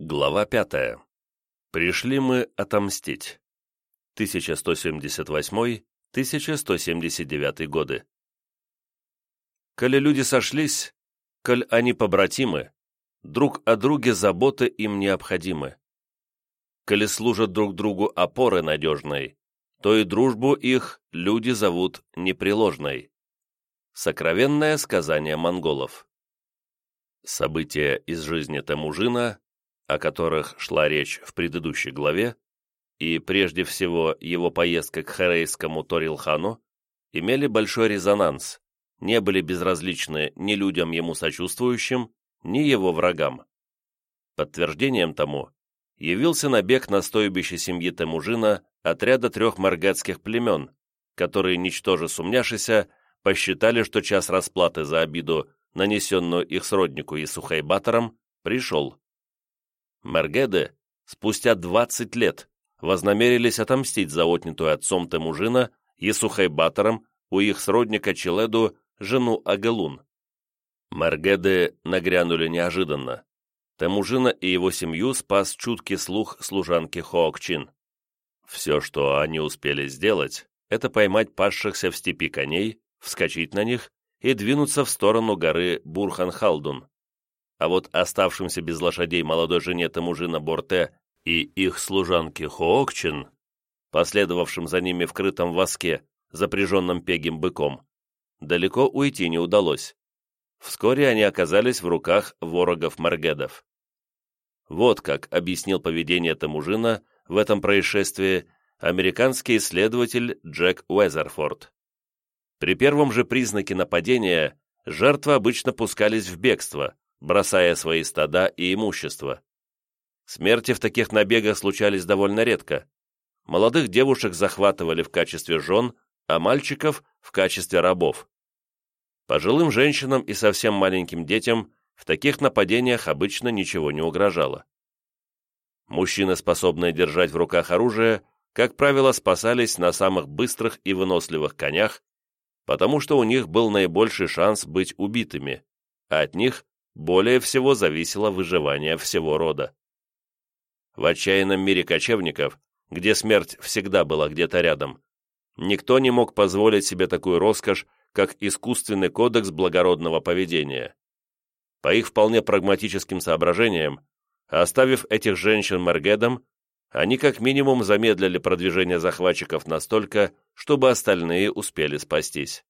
Глава пятая. Пришли мы отомстить. 1178-1179 годы. Коли люди сошлись, коль они побратимы, друг о друге заботы им необходимы. Коли служат друг другу опоры надежной, то и дружбу их люди зовут непреложной. Сокровенное сказание монголов. События из жизни Темужина, о которых шла речь в предыдущей главе, и прежде всего его поездка к Харейскому Торилхану, имели большой резонанс, не были безразличны ни людям ему сочувствующим, ни его врагам. Подтверждением тому явился набег на стойбище семьи Темужина отряда трех маргатских племен, которые, ничтоже сумняшися, посчитали, что час расплаты за обиду, нанесенную их сроднику и Сухайбатором, пришел. Маргеды спустя 20 лет вознамерились отомстить за отнятую отцом Темужина и Сухайбатором у их сродника Челеду жену Агалун. Маргеды нагрянули неожиданно. Темужина и его семью спас чуткий слух служанки Хоокчин. Все, что они успели сделать, это поймать пасшихся в степи коней, вскочить на них и двинуться в сторону горы Бурхан-Халдун. А вот оставшимся без лошадей молодой жене Темужина Борте и их служанке Хоокчин, последовавшим за ними в крытом воске, запряженном пегим быком, далеко уйти не удалось. Вскоре они оказались в руках ворогов-маргедов. Вот как объяснил поведение Тамужина в этом происшествии американский исследователь Джек Уэзерфорд. При первом же признаке нападения жертвы обычно пускались в бегство, бросая свои стада и имущество. Смерти в таких набегах случались довольно редко. Молодых девушек захватывали в качестве жен, а мальчиков – в качестве рабов. Пожилым женщинам и совсем маленьким детям в таких нападениях обычно ничего не угрожало. Мужчины, способные держать в руках оружие, как правило, спасались на самых быстрых и выносливых конях, потому что у них был наибольший шанс быть убитыми, а от них более всего зависело выживание всего рода. В отчаянном мире кочевников, где смерть всегда была где-то рядом, никто не мог позволить себе такую роскошь, как искусственный кодекс благородного поведения. По их вполне прагматическим соображениям, оставив этих женщин Маргедом, они как минимум замедлили продвижение захватчиков настолько, чтобы остальные успели спастись.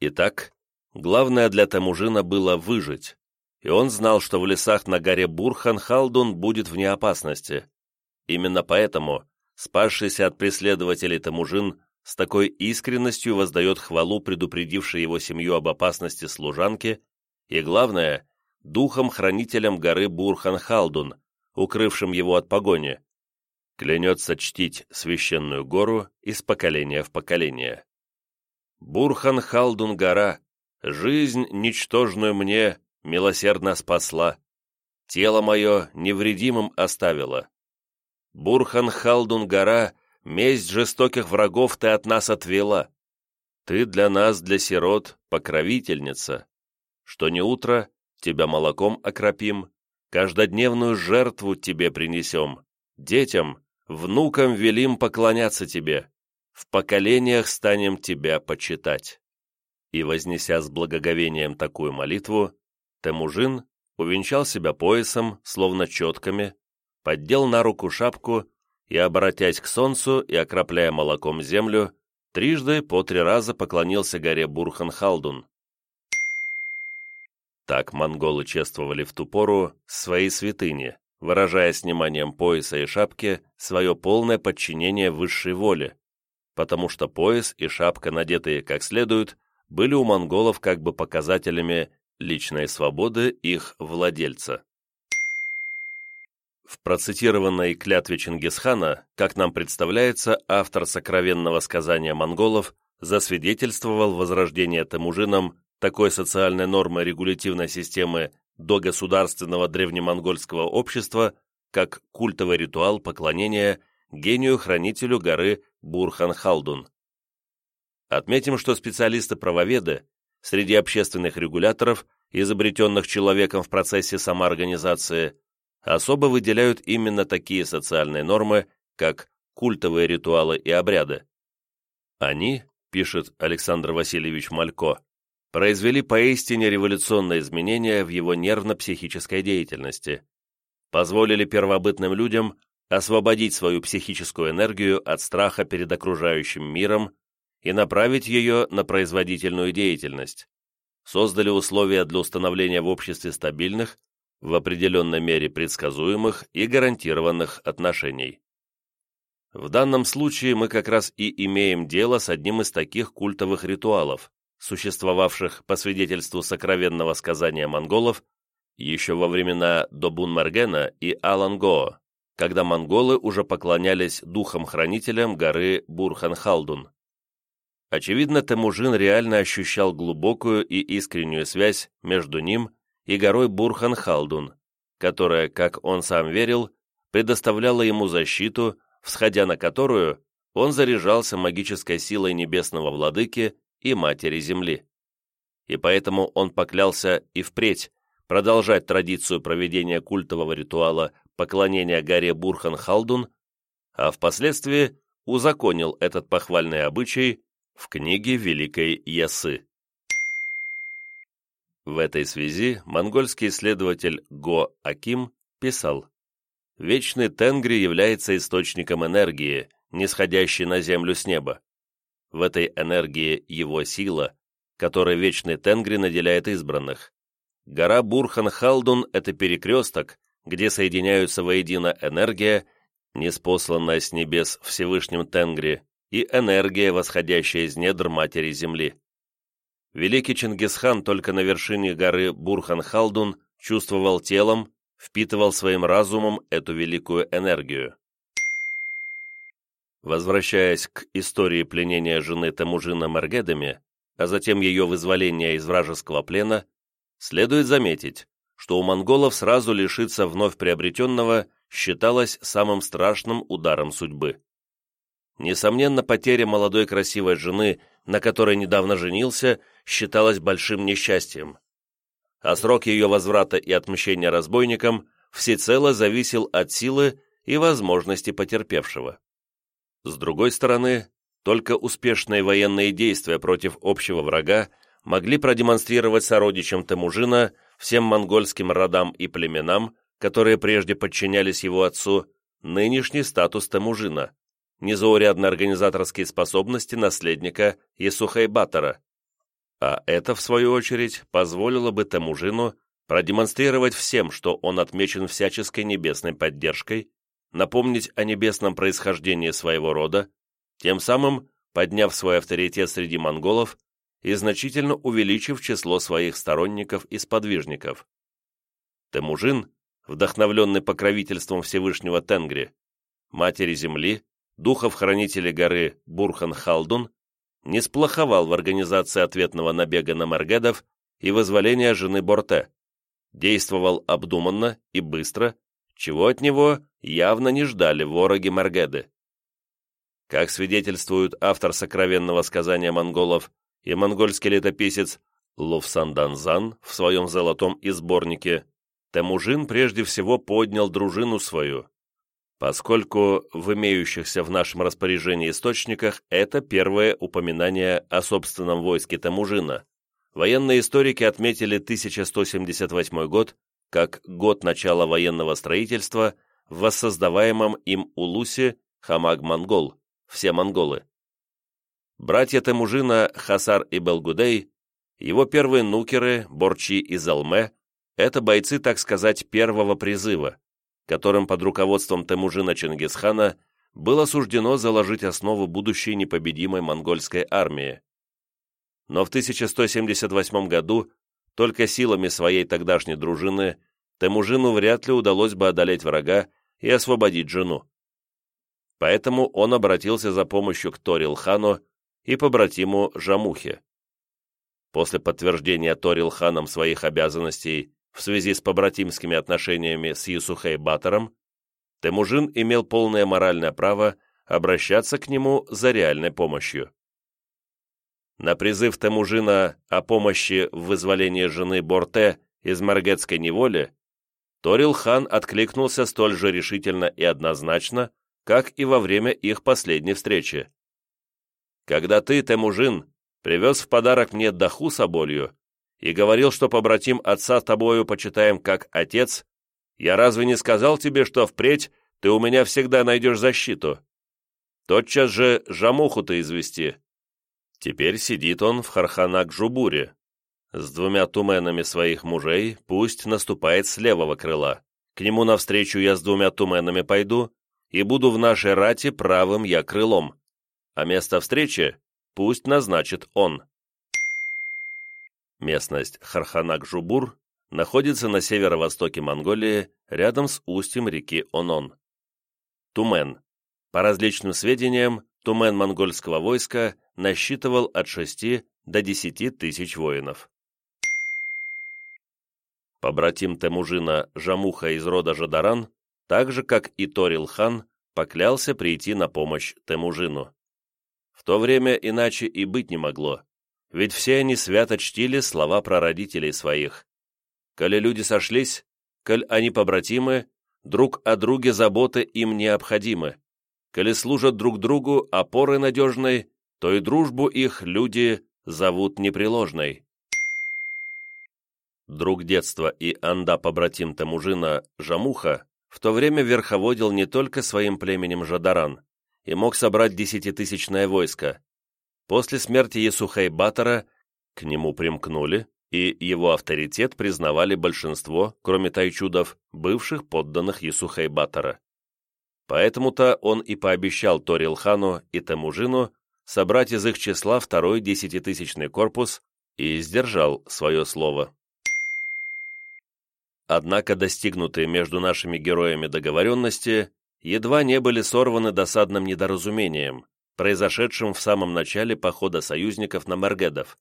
Итак, главное для Тамужина было выжить, и он знал, что в лесах на горе Бурхан Халдун будет вне опасности. Именно поэтому спасшийся от преследователей Тамужин с такой искренностью воздает хвалу предупредившей его семью об опасности служанки и, главное, духом-хранителем горы Бурхан-Халдун, укрывшим его от погони. Клянется чтить священную гору из поколения в поколение. Бурхан-Халдун гора, жизнь ничтожную мне милосердно спасла, тело мое невредимым оставила. Бурхан-Халдун гора, месть жестоких врагов ты от нас отвела. Ты для нас, для сирот, покровительница. Что не утро, тебя молоком окропим, каждодневную жертву тебе принесем, детям, внукам велим поклоняться тебе, в поколениях станем тебя почитать». И, вознеся с благоговением такую молитву, Темужин увенчал себя поясом, словно четками, поддел на руку шапку и, обратясь к солнцу и окропляя молоком землю, трижды по три раза поклонился горе Бурхан-Халдун. Так монголы чествовали в ту пору свои святыни, выражая сниманием пояса и шапки свое полное подчинение высшей воле, потому что пояс и шапка, надетые как следует, были у монголов как бы показателями личной свободы их владельца. В процитированной клятве Чингисхана, как нам представляется, автор сокровенного сказания монголов засвидетельствовал возрождение Темужином такой социальной нормы регулятивной системы до государственного древнемонгольского общества, как культовый ритуал поклонения гению-хранителю горы Бурхан-Халдун. Отметим, что специалисты-правоведы среди общественных регуляторов, изобретенных человеком в процессе самоорганизации, особо выделяют именно такие социальные нормы, как культовые ритуалы и обряды. Они, пишет Александр Васильевич Малько, произвели поистине революционные изменения в его нервно-психической деятельности, позволили первобытным людям освободить свою психическую энергию от страха перед окружающим миром и направить ее на производительную деятельность, создали условия для установления в обществе стабильных, в определенной мере предсказуемых и гарантированных отношений. В данном случае мы как раз и имеем дело с одним из таких культовых ритуалов, существовавших по свидетельству сокровенного сказания монголов еще во времена Добун-Мергена и Алангоо, когда монголы уже поклонялись духам-хранителям горы Бурхан-Халдун. Очевидно, Темужин реально ощущал глубокую и искреннюю связь между ним и горой Бурхан-Халдун, которая, как он сам верил, предоставляла ему защиту, всходя на которую он заряжался магической силой небесного владыки и матери Земли. И поэтому он поклялся и впредь продолжать традицию проведения культового ритуала поклонения горе Бурхан-Халдун, а впоследствии узаконил этот похвальный обычай в книге Великой Ясы. В этой связи монгольский исследователь Го Аким писал, «Вечный Тенгри является источником энергии, нисходящей на землю с неба. В этой энергии его сила, которой Вечный Тенгри наделяет избранных. Гора Бурхан-Халдун – это перекресток, где соединяются воедино энергия, неспосланная с небес Всевышним Тенгри, и энергия, восходящая из недр Матери Земли. Великий Чингисхан только на вершине горы Бурхан-Халдун чувствовал телом, впитывал своим разумом эту великую энергию. Возвращаясь к истории пленения жены Тамужина Маргедами, а затем ее вызволения из вражеского плена, следует заметить, что у монголов сразу лишиться вновь приобретенного считалось самым страшным ударом судьбы. Несомненно, потеря молодой красивой жены, на которой недавно женился, считалась большим несчастьем. А срок ее возврата и отмщения разбойникам всецело зависел от силы и возможности потерпевшего. С другой стороны, только успешные военные действия против общего врага могли продемонстрировать сородичам Темужина, всем монгольским родам и племенам, которые прежде подчинялись его отцу, нынешний статус Темужина незаурядные организаторские способности наследника Есухайбатора, а это, в свою очередь, позволило бы Темужину продемонстрировать всем, что он отмечен всяческой небесной поддержкой, напомнить о небесном происхождении своего рода, тем самым подняв свой авторитет среди монголов и значительно увеличив число своих сторонников и сподвижников. Темужин, вдохновленный покровительством Всевышнего Тенгри, Матери Земли, духов-хранителей горы Бурхан-Халдун, не сплоховал в организации ответного набега на Маргедов и вызволения жены Борте, действовал обдуманно и быстро, чего от него явно не ждали вороги Маргеды. Как свидетельствует автор сокровенного сказания монголов и монгольский летописец Лувсанданзан в своем золотом изборнике, Темужин прежде всего поднял дружину свою, поскольку в имеющихся в нашем распоряжении источниках это первое упоминание о собственном войске Тамужина. Военные историки отметили 1178 год как год начала военного строительства в воссоздаваемом им Улусе Хамаг-Монгол, все монголы. Братья Темужина Хасар и Белгудей, его первые нукеры, Борчи и Залме, это бойцы, так сказать, первого призыва, которым под руководством Темужина Чингисхана было суждено заложить основу будущей непобедимой монгольской армии. Но в 1178 году только силами своей тогдашней дружины Темужину вряд ли удалось бы одолеть врага и освободить жену. Поэтому он обратился за помощью к Торил-хану и побратиму Жамухе. После подтверждения Торил-ханом своих обязанностей в связи с побратимскими отношениями с Юсухей Батором, Темужин имел полное моральное право обращаться к нему за реальной помощью. На призыв Темужина о помощи в вызволении жены Борте из Маргетской неволи Торил-хан откликнулся столь же решительно и однозначно, как и во время их последней встречи. «Когда ты, Темужин, привез в подарок мне даху с оболью и говорил, что побратим отца тобою почитаем как отец, я разве не сказал тебе, что впредь ты у меня всегда найдешь защиту? Тотчас же жамуху ты извести. Теперь сидит он в Харханак-Жубуре. С двумя туменами своих мужей пусть наступает с левого крыла. К нему навстречу я с двумя туменами пойду, и буду в нашей рате правым я крылом. А место встречи пусть назначит он. Местность Харханак-Жубур находится на северо-востоке Монголии, рядом с устьем реки Онон. Тумен. По различным сведениям, тумен монгольского войска насчитывал от 6 до 10 тысяч воинов. Побратим Темужина Жамуха из рода Жадаран, так же, как и Торил-хан, поклялся прийти на помощь Темужину. В то время иначе и быть не могло, ведь все они свято чтили слова прародителей своих. Коли люди сошлись, коль они побратимы, друг о друге заботы им необходимы. Коли служат друг другу опорой надежной, то и дружбу их люди зовут непреложной. Друг детства и анда-побратим Тамужина Жамуха в то время верховодил не только своим племенем Жадаран и мог собрать десятитысячное войско. После смерти Есухай-Батора к нему примкнули, и его авторитет признавали большинство, кроме тайчудов, бывших подданных Есухай-Батора. Поэтому-то он и пообещал Торилхану и Тамужину собрать из их числа второй десятитысячный корпус и сдержал свое слово. Однако достигнутые между нашими героями договоренности едва не были сорваны досадным недоразумением, произошедшим в самом начале похода союзников на Маргедов,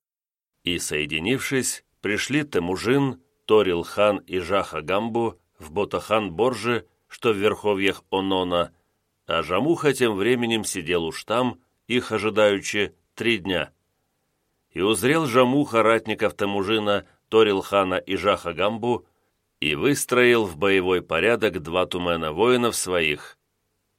и, соединившись, пришли Темужин, Торил-хан и Жаха-Гамбу в Ботахан-Борже, что в верховьях Онона, а Жамуха тем временем сидел уж там, их ожидаючи, три дня. И узрел Жамуха ратников Темужина, Торил-хана и Жаха-Гамбу, и выстроил в боевой порядок два тумена воинов своих.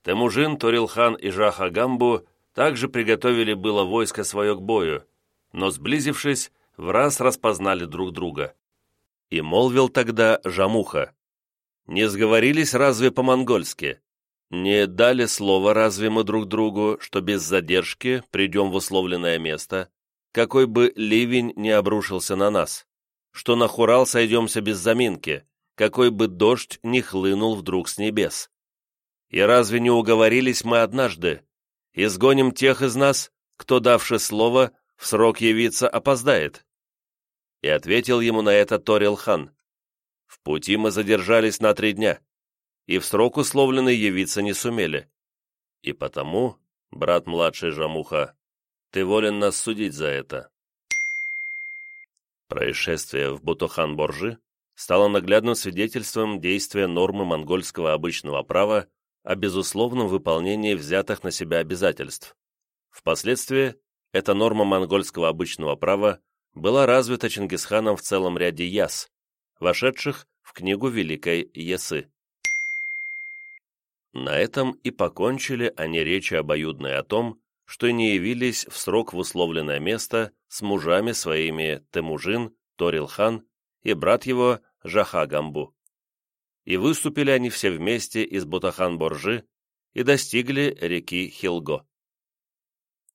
Темужин, Торилхан и Жаха-Гамбу также приготовили было войско свое к бою, но, сблизившись, в раз распознали друг друга. И молвил тогда Жамуха, «Не сговорились разве по-монгольски? Не дали слова разве мы друг другу, что без задержки придем в условленное место, какой бы ливень не обрушился на нас, что на Хурал сойдемся без заминки, какой бы дождь не хлынул вдруг с небес? И разве не уговорились мы однажды? Изгоним тех из нас, кто, давши слово, в срок явиться опоздает. И ответил ему на это Торил-хан. В пути мы задержались на три дня, и в срок условленный явиться не сумели. И потому, брат младший Жамуха, ты волен нас судить за это. Происшествие в Бутухан-Боржи стало наглядным свидетельством действия нормы монгольского обычного права о безусловном выполнении взятых на себя обязательств. Впоследствии эта норма монгольского обычного права была развита Чингисханом в целом ряде яс, вошедших в книгу Великой Ясы. На этом и покончили они речи обоюдные о том, что не явились в срок в условленное место с мужами своими Темужин, Торилхан и брат его Жахагамбу. И выступили они все вместе из Бутахан-Боржи и достигли реки Хилго.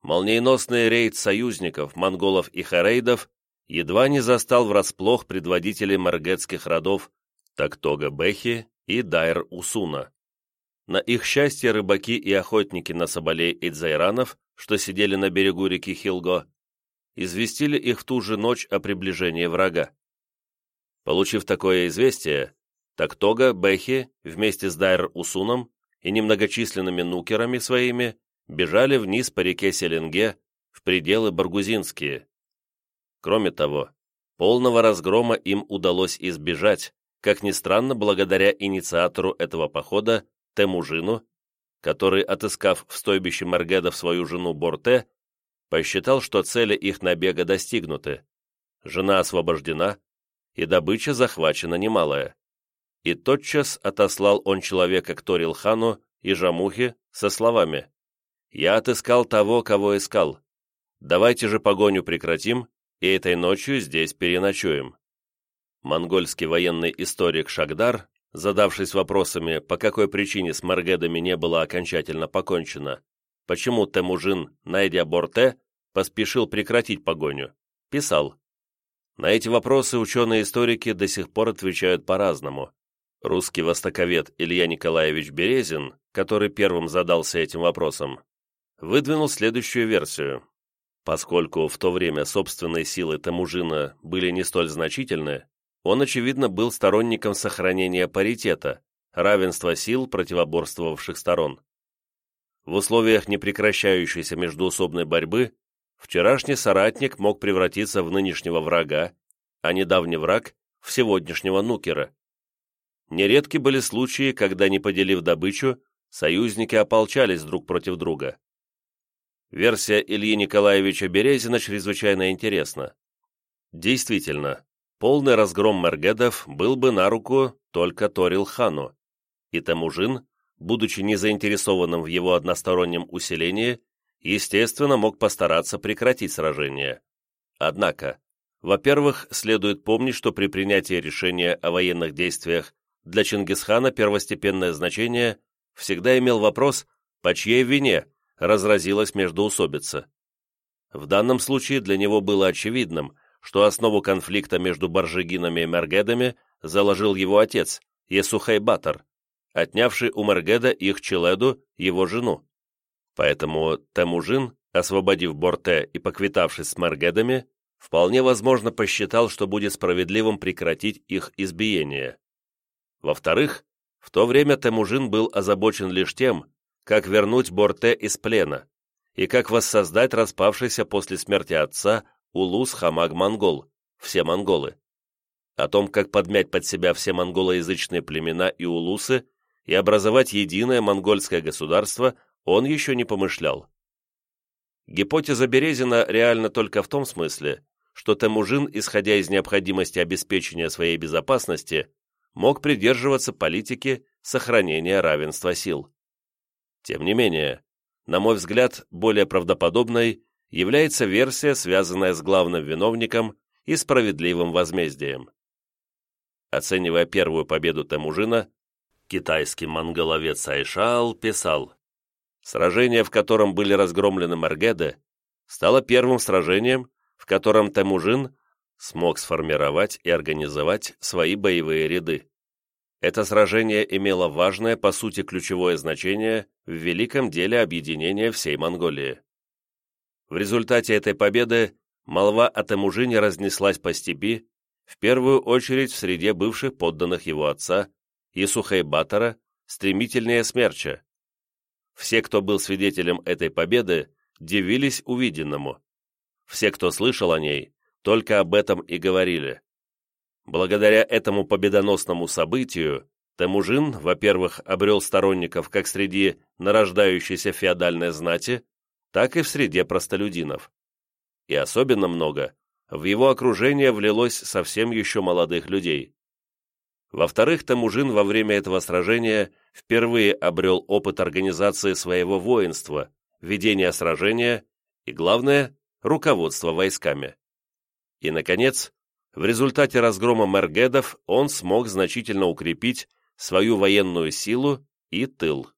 Молниеносный рейд союзников, монголов и харейдов едва не застал врасплох предводителей маргетских родов Тактога-Бехи и Дайр-Усуна. На их счастье рыбаки и охотники на соболей Идзайранов, что сидели на берегу реки Хилго, известили их в ту же ночь о приближении врага. Получив такое известие, Тактога, Бехи вместе с Дайр-Усуном и немногочисленными нукерами своими бежали вниз по реке Селенге в пределы Баргузинские. Кроме того, полного разгрома им удалось избежать, как ни странно, благодаря инициатору этого похода Темужину, который, отыскав в стойбище Маргедов свою жену Борте, посчитал, что цели их набега достигнуты. Жена освобождена, и добыча захвачена немалая. И тотчас отослал он человека к Торилхану и Жамухе со словами «Я отыскал того, кого искал. Давайте же погоню прекратим и этой ночью здесь переночуем». Монгольский военный историк Шагдар, задавшись вопросами, по какой причине с Маргедами не было окончательно покончено, почему Темужин, найдя Борте, поспешил прекратить погоню, писал. На эти вопросы ученые-историки до сих пор отвечают по-разному. Русский востоковед Илья Николаевич Березин, который первым задался этим вопросом, выдвинул следующую версию. Поскольку в то время собственные силы Тамужина были не столь значительны, он, очевидно, был сторонником сохранения паритета, равенства сил противоборствовавших сторон. В условиях непрекращающейся междуусобной борьбы вчерашний соратник мог превратиться в нынешнего врага, а недавний враг – в сегодняшнего нукера. Нередки были случаи, когда, не поделив добычу, союзники ополчались друг против друга. Версия Ильи Николаевича Березина чрезвычайно интересна. Действительно, полный разгром Мергедов был бы на руку только Торил-хану, и Темужин, будучи не заинтересованным в его одностороннем усилении, естественно, мог постараться прекратить сражение. Однако, во-первых, следует помнить, что при принятии решения о военных действиях для Чингисхана первостепенное значение всегда имел вопрос, по чьей вине разразилась междоусобица. В данном случае для него было очевидным, что основу конфликта между Баржигинами и Мергедами заложил его отец, Есухай Батор, отнявший у Мергеда их Челеду, его жену. Поэтому Темужин, освободив Борте и поквитавшись с Мергедами, вполне возможно посчитал, что будет справедливым прекратить их избиение. Во-вторых, в то время Темужин был озабочен лишь тем, как вернуть Борте из плена и как воссоздать распавшийся после смерти отца Улус Хамаг Монгол, все монголы. О том, как подмять под себя все монголоязычные племена и улусы и образовать единое монгольское государство, он еще не помышлял. Гипотеза Березина реальна только в том смысле, что Темужин, исходя из необходимости обеспечения своей безопасности, мог придерживаться политики сохранения равенства сил. Тем не менее, на мой взгляд, более правдоподобной является версия, связанная с главным виновником и справедливым возмездием. Оценивая первую победу Темужина, китайский монголовец Айшал писал, «Сражение, в котором были разгромлены Маргеды, стало первым сражением, в котором Темужин смог сформировать и организовать свои боевые ряды. Это сражение имело важное, по сути, ключевое значение в великом деле объединения всей Монголии. В результате этой победы молва о Темужине разнеслась по степи, в первую очередь в среде бывших подданных его отца, Исухай-Батора, стремительнее смерча. Все, кто был свидетелем этой победы, дивились увиденному. Все, кто слышал о ней, только об этом и говорили. Благодаря этому победоносному событию Темужин, во-первых, обрел сторонников как среди нарождающейся феодальной знати, так и в среде простолюдинов. И особенно много в его окружение влилось совсем еще молодых людей. Во-вторых, Тамужин во время этого сражения впервые обрел опыт организации своего воинства, ведения сражения и, главное, руководства войсками. И, наконец, в результате разгрома Мергедов он смог значительно укрепить свою военную силу и тыл.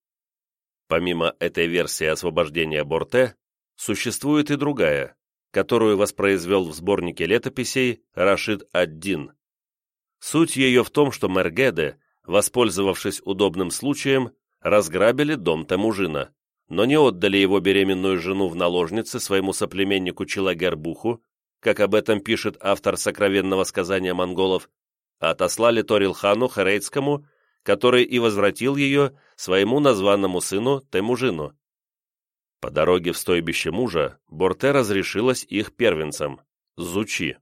Помимо этой версии освобождения Борте, существует и другая, которую воспроизвел в сборнике летописей Рашид ад-Дин. Суть ее в том, что Мергеды, воспользовавшись удобным случаем, разграбили дом Темужина, но не отдали его беременную жену в наложницы своему соплеменнику Челагербуху, как об этом пишет автор сокровенного сказания монголов, отослали Торилхану Харейцкому который и возвратил ее своему названному сыну Темужину. По дороге в стойбище мужа Борте разрешилась их первенцам – Зучи.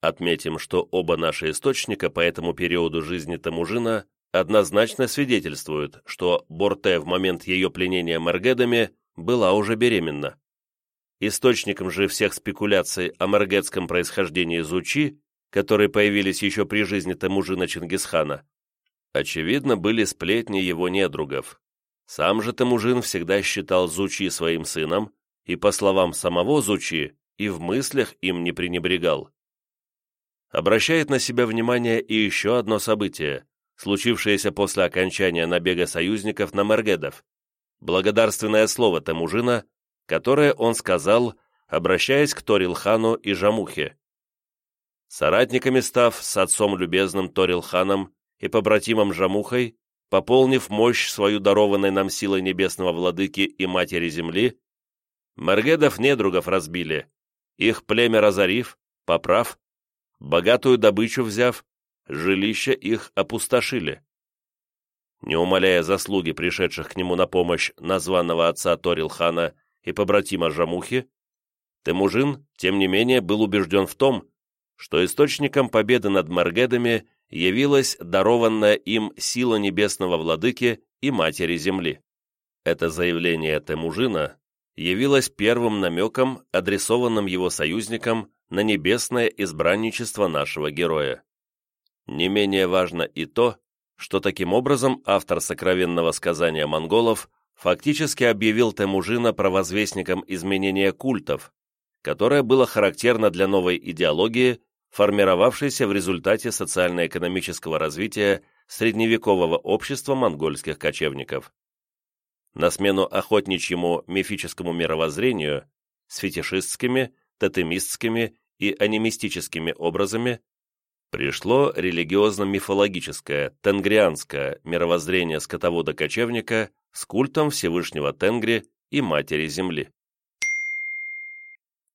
Отметим, что оба наши источника по этому периоду жизни Темужина однозначно свидетельствуют, что Борте в момент ее пленения Маргедами была уже беременна. Источником же всех спекуляций о маргетском происхождении Зучи, которые появились еще при жизни Темужина Чингисхана, Очевидно, были сплетни его недругов. Сам же Темужин всегда считал Зучи своим сыном, и, по словам самого Зучи, и в мыслях им не пренебрегал. Обращает на себя внимание и еще одно событие, случившееся после окончания набега союзников на Мергедов, благодарственное слово Темужина, которое он сказал, обращаясь к Торилхану и Жамухе. Соратниками став с отцом любезным Торилханом и побратимом Жамухой, пополнив мощь свою дарованной нам силой небесного владыки и матери земли, Мергедов недругов разбили, их племя разорив, поправ, богатую добычу взяв, жилища их опустошили. Не умаляя заслуги пришедших к нему на помощь названного отца Торилхана и побратима Жамухи, Темужин, тем не менее, был убежден в том, что источником победы над Маргедами явилась дарованная им сила небесного владыки и матери земли. Это заявление Темужина явилось первым намеком, адресованным его союзникам на небесное избранничество нашего героя. Не менее важно и то, что таким образом автор сокровенного сказания монголов фактически объявил Темужина провозвестником изменения культов, которое было характерно для новой идеологии, формировавшейся в результате социально-экономического развития средневекового общества монгольских кочевников. На смену охотничьему мифическому мировоззрению с фетишистскими, тотемистскими и анимистическими образами пришло религиозно-мифологическое, тенгрианское мировоззрение скотовода-кочевника с культом Всевышнего Тенгри и Матери Земли.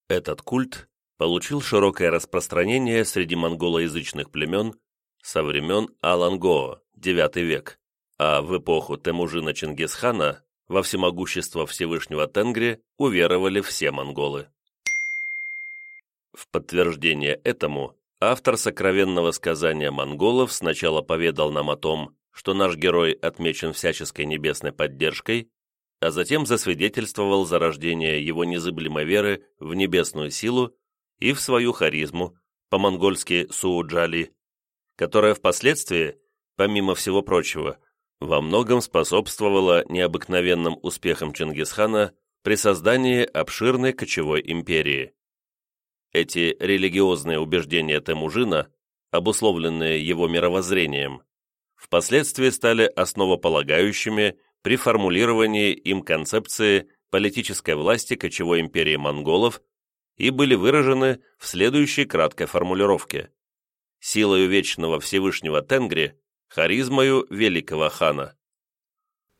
Этот культ получил широкое распространение среди монголоязычных племен со времен Алангоо, IX век, а в эпоху Темужина Чингисхана во всемогущество Всевышнего Тенгри уверовали все монголы. В подтверждение этому автор сокровенного сказания монголов сначала поведал нам о том, что наш герой отмечен всяческой небесной поддержкой, а затем засвидетельствовал зарождение его незыблемой веры в небесную силу и в свою харизму, по-монгольски сууджали, которая впоследствии, помимо всего прочего, во многом способствовала необыкновенным успехам Чингисхана при создании обширной кочевой империи. Эти религиозные убеждения Темужина, обусловленные его мировоззрением, впоследствии стали основополагающими при формулировании им концепции политической власти кочевой империи монголов и были выражены в следующей краткой формулировке. Силою вечного Всевышнего Тенгри харизмою великого хана.